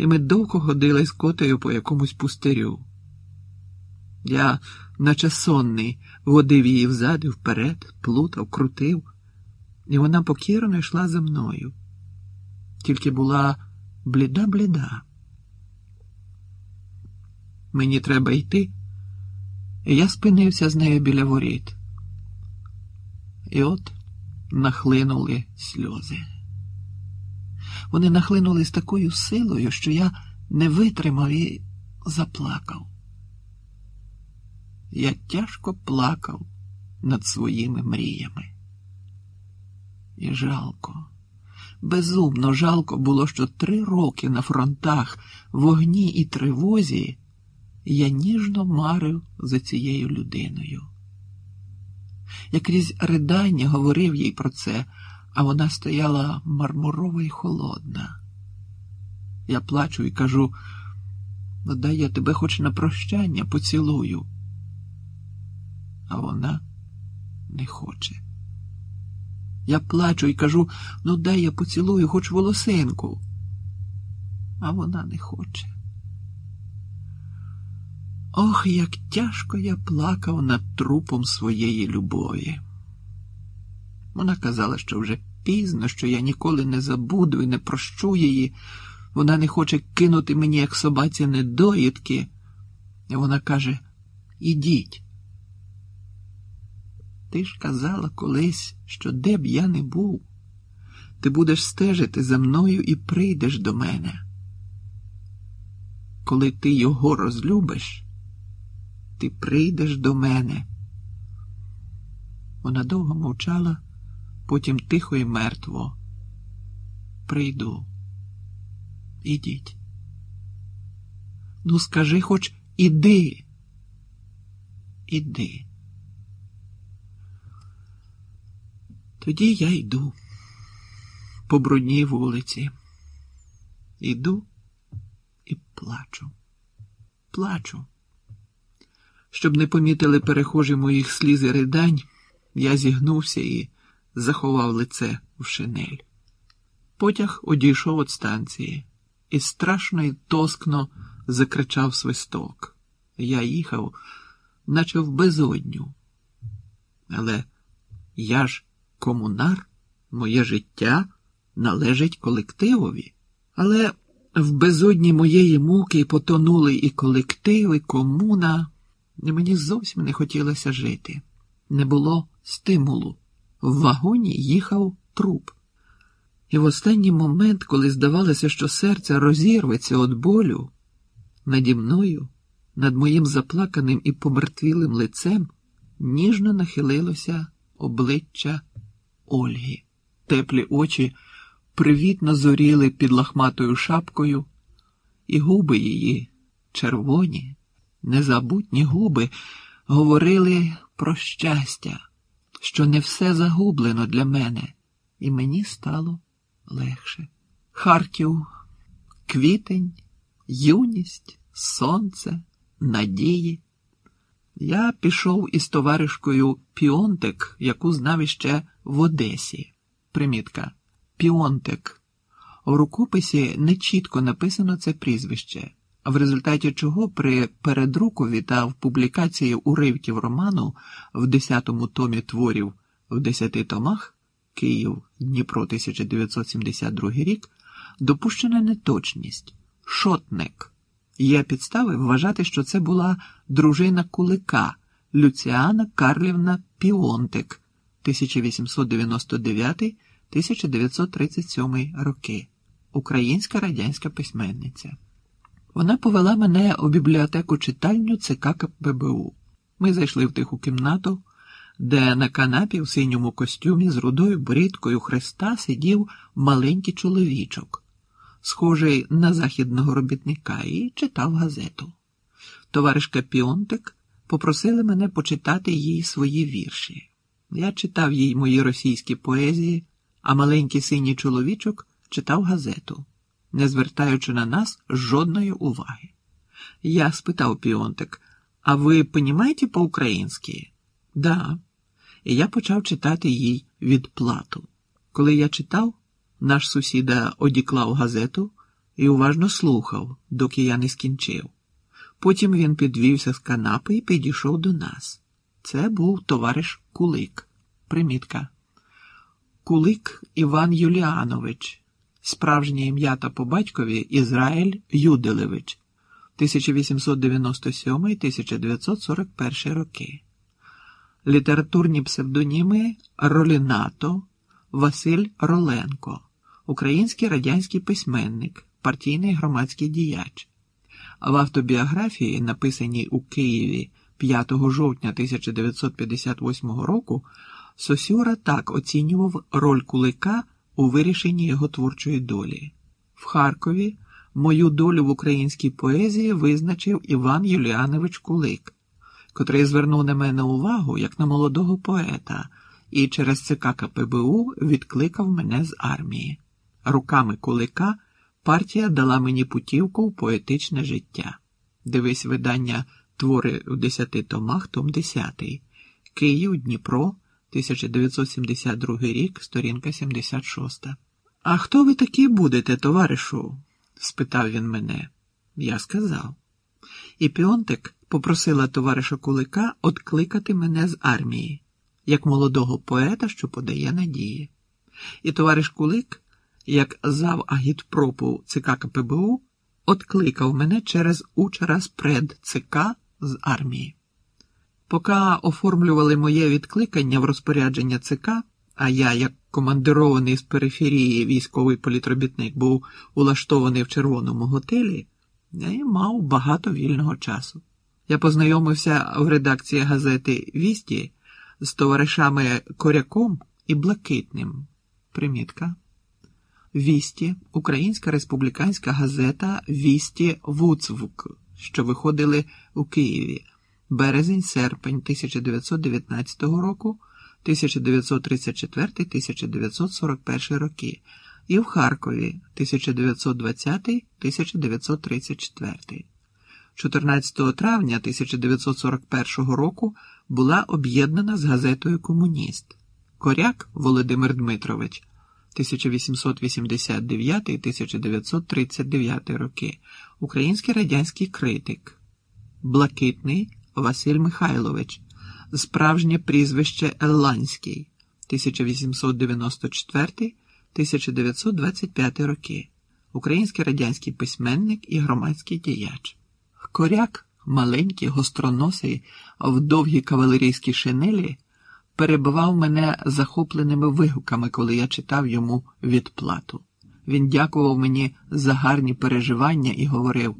і ми довго ходили з котею по якомусь пустирю. Я, наче сонний, водив її взад і вперед, плутав, крутив, і вона покірно йшла за мною. Тільки була бліда-бліда. Мені треба йти, і я спинився з нею біля воріт. І от нахлинули сльози. Вони нахлинули з такою силою, що я не витримав і заплакав. Я тяжко плакав над своїми мріями. І жалко, безумно жалко було, що три роки на фронтах, вогні і тривозі я ніжно марив за цією людиною. Я крізь ридання говорив їй про це, а вона стояла мармурова і холодна. Я плачу і кажу, ну дай я тебе хоч на прощання поцілую. А вона не хоче. Я плачу і кажу, ну дай я поцілую хоч волосинку. А вона не хоче. Ох, як тяжко я плакав над трупом своєї любові. Вона казала, що вже пізно, що я ніколи не забуду і не прощу її. Вона не хоче кинути мені, як собаці, недоїдки. І вона каже: Ідіть. Ти ж казала колись, що де б я не був, ти будеш стежити за мною і прийдеш до мене. Коли ти його розлюбиш, ти прийдеш до мене. Вона довго мовчала, потім тихо і мертво. Прийду. Ідіть. Ну, скажи хоч іди. Іди. Тоді я йду по брудній вулиці. Іду і плачу, плачу. Щоб не помітили перехожі моїх сліз і ридань, я зігнувся і заховав лице в шинель. Потяг одійшов від станції і страшно і тоскно закричав свисток. Я їхав, наче в безодню. Але я ж комунар, моє життя належить колективові. Але в безодні моєї муки потонули і колектив, і комуна, мені зовсім не хотілося жити. Не було стимулу. В вагоні їхав труп. І в останній момент, коли здавалося, що серце розірветься від болю, наді мною, над моїм заплаканим і помертвілим лицем, ніжно нахилилося обличчя Ольги. Теплі очі привітно зоріли під лахматою шапкою, і губи її, червоні, незабутні губи, говорили про щастя, що не все загублено для мене, і мені стало легше. Харків, квітень, юність, сонце, надії. Я пішов із товаришкою Піонтек, яку знав іще в Одесі. Примітка Піонтек. У рукописі нечітко написано це прізвище, в результаті чого при передрукові та в публікації уривків роману в 10-му томі творів в 10 томах Київ, Дніпро, 1972 рік, допущена неточність шотник. Є підстави вважати, що це була дружина Кулика Люціана Карлівна Піонтик 1899-1937 роки, українська радянська письменниця. Вона повела мене у бібліотеку читальню ЦК КПБУ. Ми зайшли в тиху кімнату, де на канапі в синьому костюмі з рудою борідкою хреста сидів маленький чоловічок схожий на західного робітника, і читав газету. Товаришка Піонтик попросили мене почитати їй свої вірші. Я читав їй мої російські поезії, а маленький синій чоловічок читав газету, не звертаючи на нас жодної уваги. Я спитав Піонтик, а ви понімаєте по-українськи? Да. І я почав читати їй відплату. Коли я читав, наш сусіда одіклав газету і уважно слухав, доки я не скінчив. Потім він підвівся з канапи і підійшов до нас. Це був товариш Кулик. Примітка. Кулик Іван Юліанович, справжнє ім'я та по батькові Ізраїль Юделевич, 1897-1941 роки. Літературні псевдоніми Ролінато, Василь Роленко, український радянський письменник, партійний громадський діяч. В автобіографії, написаній у Києві 5 жовтня 1958 року, Сосюра так оцінював роль кулика у вирішенні його творчої долі. В Харкові мою долю в українській поезії визначив Іван Юліанович Кулик, котрий звернув на мене увагу як на молодого поета, і через ЦК КПБУ відкликав мене з армії. Руками кулика партія дала мені путівку в поетичне життя. Дивись видання твори у десяти томах, том 10. Київ, Дніпро, 1972 рік, сторінка 76. А хто ви такі будете, товаришу? спитав він мене. Я сказав. І Піонтик попросила товариша Кулика откликати мене з армії, як молодого поета, що подає надії. І товариш Кулик, як зав агітпропу ЦК КПБУ, откликав мене через учразпред ЦК з армії. Поки оформлювали моє відкликання в розпорядження ЦК, а я, як командирований з периферії військовий політробітник, був улаштований в червоному готелі, я мав багато вільного часу. Я познайомився в редакції газети Вісті з товаришами Коряком і Блакитним. Примітка. Вісті, Українська республіканська газета Вісті Вуцвук, що виходили у Києві березень-серпень 1919 року, 1934-1941 роки, і в Харкові 1920-1934. 14 травня 1941 року була об'єднана з газетою Комуніст. Коряк Володимир Дмитрович 1889-1939 роки, український радянський критик, Блакитний Василь Михайлович, справжнє прізвище Елланський 1894-1925 роки, український радянський письменник і громадський діяч. Коряк, маленький, гостроносий, в довгій кавалерійській шинелі, перебивав мене захопленими вигуками, коли я читав йому відплату. Він дякував мені за гарні переживання і говорив.